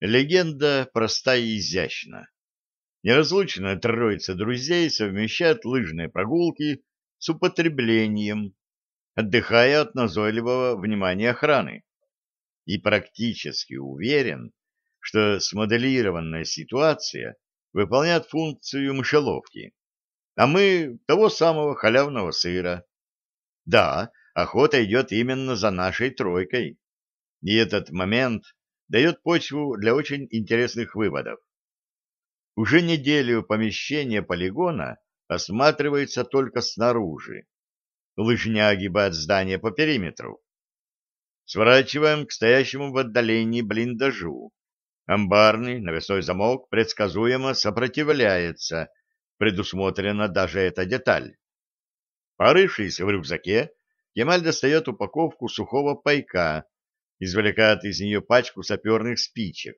Легенда проста и изящна. Неразлучная троица друзей совмещает лыжные прогулки с употреблением, отдыхая от назойливого внимания охраны. И практически уверен, что смоделированная ситуация выполняет функцию мышеловки, а мы того самого халявного сыра. Да, охота идет именно за нашей тройкой, и этот момент дает почву для очень интересных выводов. Уже неделю помещение полигона осматривается только снаружи. Лыжня огибает здание по периметру. Сворачиваем к стоящему в отдалении блиндажу. Амбарный навесной замок предсказуемо сопротивляется, предусмотрена даже эта деталь. Порывшись в рюкзаке, Кемаль достает упаковку сухого пайка, извлекает из нее пачку саперных спичек.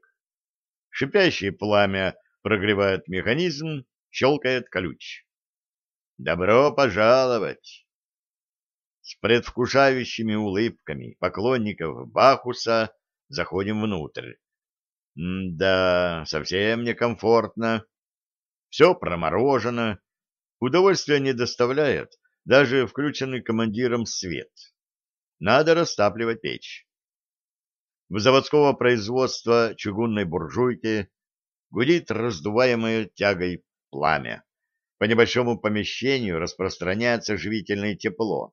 Шипящее пламя прогревает механизм, щелкает ключ. «Добро пожаловать!» С предвкушающими улыбками поклонников Бахуса заходим внутрь. М да, совсем некомфортно. Все проморожено. Удовольствия не доставляет даже включенный командиром свет. Надо растапливать печь. В заводского производства чугунной буржуйки гудит раздуваемое тягой пламя. По небольшому помещению распространяется живительное тепло.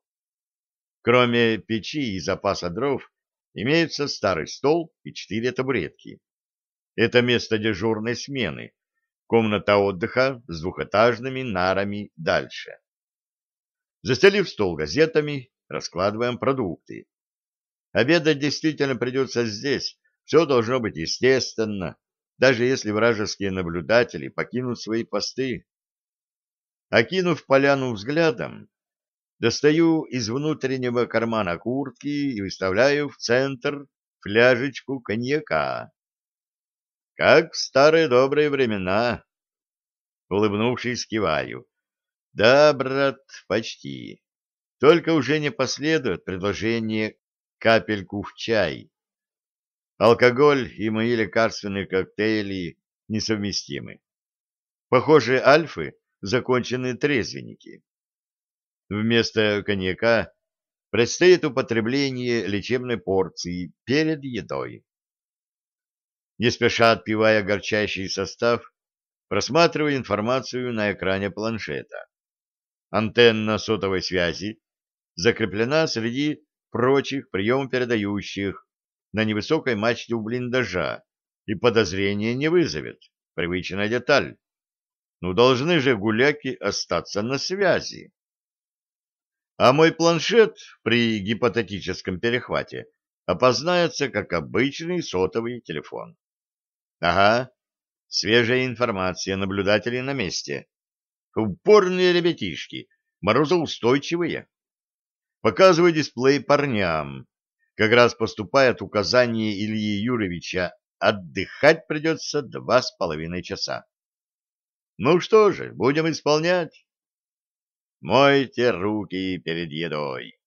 Кроме печи и запаса дров, имеется старый стол и четыре табуретки. Это место дежурной смены, комната отдыха с двухэтажными нарами дальше. Застелив стол газетами, раскладываем продукты. Обедать действительно придется здесь, все должно быть естественно, даже если вражеские наблюдатели покинут свои посты. Окинув поляну взглядом, достаю из внутреннего кармана куртки и выставляю в центр фляжечку коньяка. Как в старые добрые времена. Улыбнувшись, киваю. Да, брат, почти. Только уже не последует предложение капельку в чай. Алкоголь и мои лекарственные коктейли несовместимы. Похоже, альфы — законченные трезвенники. Вместо коньяка предстоит употребление лечебной порции перед едой. Не спеша отпивая горчащий состав, просматриваю информацию на экране планшета. Антенна сотовой связи закреплена среди прочих приемопередающих на невысокой мачте у блиндажа и подозрения не вызовет. Привычная деталь. Ну, должны же гуляки остаться на связи. А мой планшет при гипотетическом перехвате опознается как обычный сотовый телефон. Ага, свежая информация, наблюдатели на месте. Упорные ребятишки, морозоустойчивые. Показываю дисплей парням. Как раз поступает указание Ильи Юрьевича отдыхать придется два с половиной часа. Ну что же, будем исполнять. Мойте руки перед едой.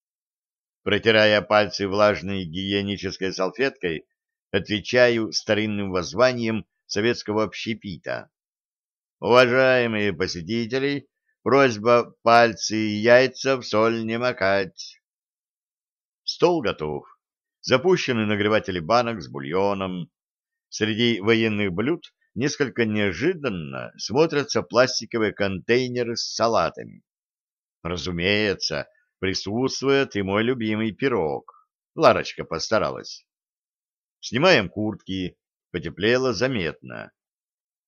Протирая пальцы влажной гигиенической салфеткой, отвечаю старинным воззванием советского общепита. Уважаемые посетители, просьба пальцы и яйца в соль не макать. Стол готов. Запущены нагреватели банок с бульоном. Среди военных блюд несколько неожиданно смотрятся пластиковые контейнеры с салатами. Разумеется, присутствует и мой любимый пирог. Ларочка постаралась. Снимаем куртки, потеплело заметно.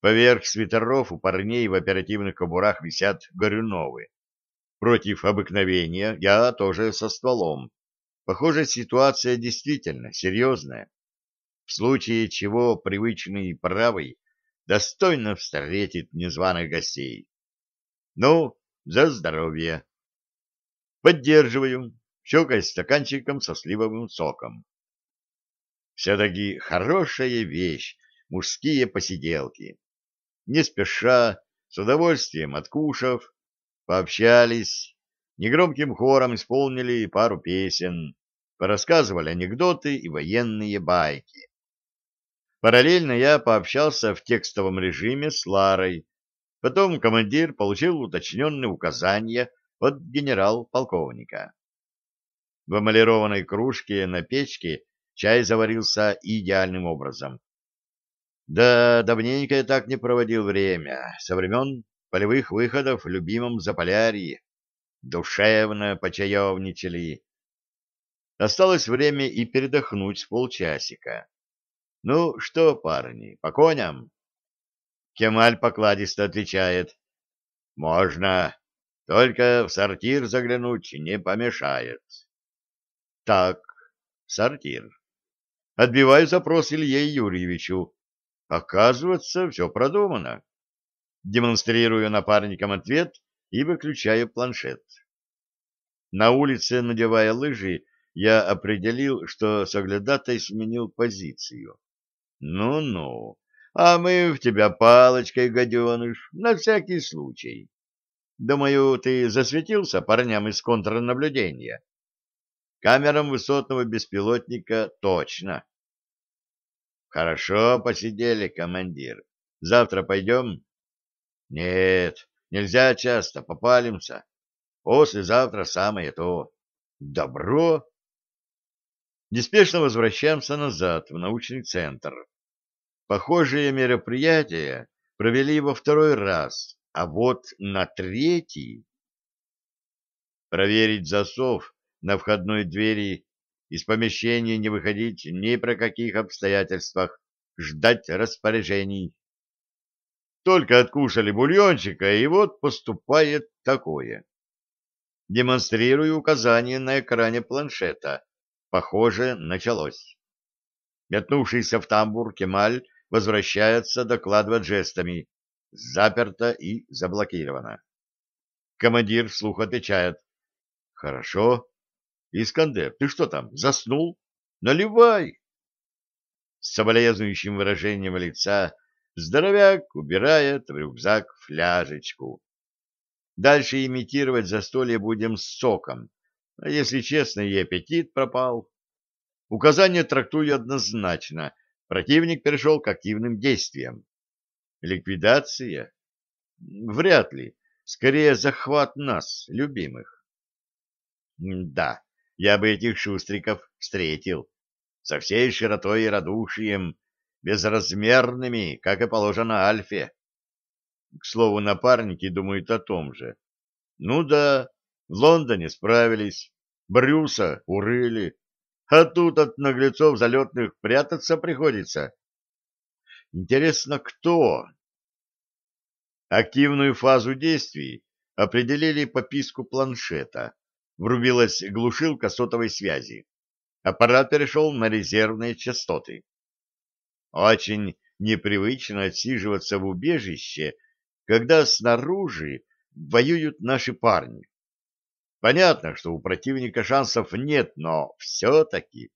Поверх свитеров у парней в оперативных кобурах висят горюновы. Против обыкновения я тоже со стволом. Похоже, ситуация действительно серьезная. В случае чего привычный правый достойно встретит незваных гостей. Ну, за здоровье. Поддерживаю, щелкая стаканчиком со сливовым соком. Все-таки хорошая вещь, мужские посиделки. Не спеша, с удовольствием откушав, пообщались, негромким хором исполнили пару песен, порассказывали анекдоты и военные байки. Параллельно я пообщался в текстовом режиме с Ларой. Потом командир получил уточненные указания от генерал-полковника. В эмалированной кружке на печке чай заварился идеальным образом. Да, давненько я так не проводил время, со времен полевых выходов в любимом Заполярье. Душевно почаевничали. Осталось время и передохнуть с полчасика. Ну что, парни, по коням? Кемаль покладисто отвечает. Можно, только в сортир заглянуть не помешает. Так, сортир. Отбиваю запрос Илье Юрьевичу. Оказывается, все продумано. Демонстрирую напарникам ответ и выключаю планшет. На улице, надевая лыжи, я определил, что соглядатай сменил позицию. Ну-ну, а мы в тебя палочкой, гаденыш, на всякий случай. Думаю, ты засветился парням из контрнаблюдения. Камерам высотного беспилотника точно. Хорошо посидели, командир. Завтра пойдем? Нет, нельзя часто, попалимся. Послезавтра самое то. Добро. Неспешно возвращаемся назад в научный центр. Похожие мероприятия провели во второй раз, а вот на третий... Проверить засов на входной двери из помещения не выходить ни при каких обстоятельствах, ждать распоряжений. Только откушали бульончика, и вот поступает такое. Демонстрирую указание на экране планшета. Похоже, началось. Метнувшийся в тамбур Кемаль возвращается докладывать жестами. Заперто и заблокировано. Командир вслух отвечает. Хорошо, Искандер, ты что там, заснул? Наливай! С соболезнующим выражением лица здоровяк убирает в рюкзак фляжечку. Дальше имитировать застолье будем с соком. А если честно, и аппетит пропал. Указание трактую однозначно. Противник перешел к активным действиям. Ликвидация? Вряд ли. Скорее захват нас, любимых. Да, я бы этих шустриков встретил со всей широтой и радушием, безразмерными, как и положено Альфе. К слову, напарники думают о том же. Ну да, в Лондоне справились, Брюса урыли, а тут от наглецов залетных прятаться приходится. Интересно, кто? Активную фазу действий определили по писку планшета врубилась глушилка сотовой связи. Аппарат перешел на резервные частоты. Очень непривычно отсиживаться в убежище, когда снаружи воюют наши парни. Понятно, что у противника шансов нет, но все-таки...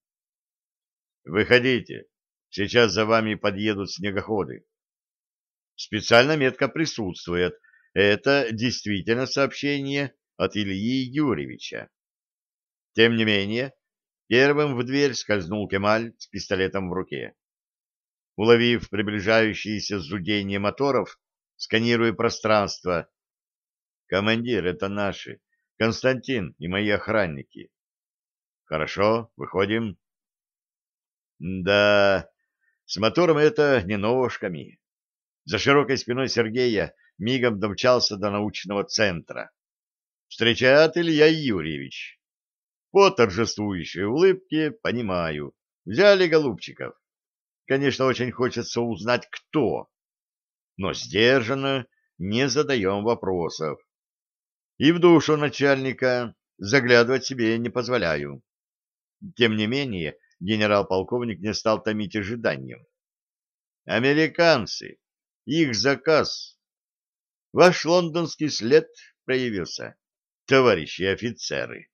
Выходите, сейчас за вами подъедут снегоходы. Специально метка присутствует. Это действительно сообщение от Ильи Юрьевича. Тем не менее, первым в дверь скользнул Кемаль с пистолетом в руке. Уловив приближающееся зудение моторов, сканируя пространство, «Командир, это наши, Константин и мои охранники». «Хорошо, выходим». «Да, с мотором это не ножками». За широкой спиной Сергея мигом домчался до научного центра встречает Илья Юрьевич. По торжествующей улыбке понимаю. Взяли голубчиков. Конечно, очень хочется узнать, кто. Но сдержанно не задаем вопросов. И в душу начальника заглядывать себе не позволяю. Тем не менее, генерал-полковник не стал томить ожиданием. Американцы, их заказ. Ваш лондонский след проявился товарищи офицеры.